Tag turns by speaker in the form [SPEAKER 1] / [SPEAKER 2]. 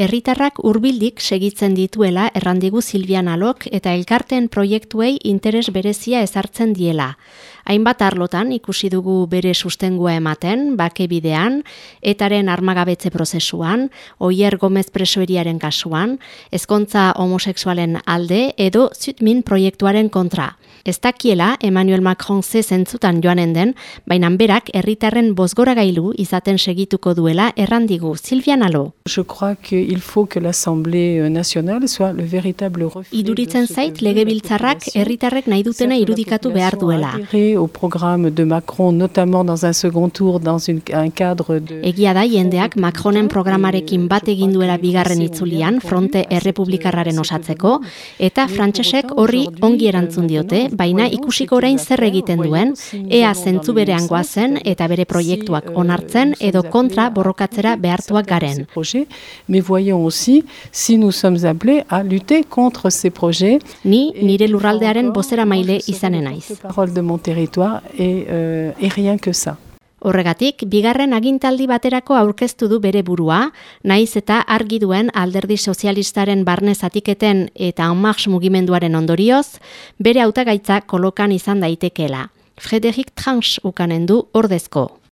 [SPEAKER 1] herritarrak hurbildik segitzen dituela errandigu Silvian Alok eta elkarteen proiektuei interes berezia ezartzen diela. Hainbat arlotan ikusi dugu bere sustengua ematen, bake bidean, etaren armagabetze prozesuan, oier gomez presoeriaren kasuan, ezkontza homoseksualen alde edo zutmin proiektuaren kontra. Ez dakiela Emmanuel Macron ze zentzutan joanen den, baina berak herritarren bozgora gailu izaten segituko duela errandigu Silvia Nalo.
[SPEAKER 2] Je crois qu'il faut que l'Assemblée nationale soit le véritable reflet
[SPEAKER 1] Iduritzen zait legebiltzarrak herritarrek nahi dutena irudikatu behar duela.
[SPEAKER 2] au programme de Macron notamment dans un second tour dans une, un cadre de
[SPEAKER 1] Egia da jendeak Macronen programarekin bat egin duela bigarren itzulian fronte errepublikarraren osatzeko eta frantsesek horri ongi erantzun diote baina ikusiko orain zer egiten duen, ea zentzu berean goazen eta bere proiektuak onartzen edo kontra borrokatzera behartuak garen.
[SPEAKER 2] Mais voyons aussi si nous sommes appelés à lutter contre ces projets.
[SPEAKER 1] Ni nire lurraldearen bozera maile izanen naiz.
[SPEAKER 2] Parole de mon territoire et, euh, et rien que ça.
[SPEAKER 1] Horregatik, bigarren agintaldi baterako aurkeztu du bere burua, naiz eta argi duen alderdi sozialistaren barne zatiketen eta onmarx mugimenduaren ondorioz, bere hautagaitza kolokan izan daitekeela. Frederik Tranch ukanen du ordezko.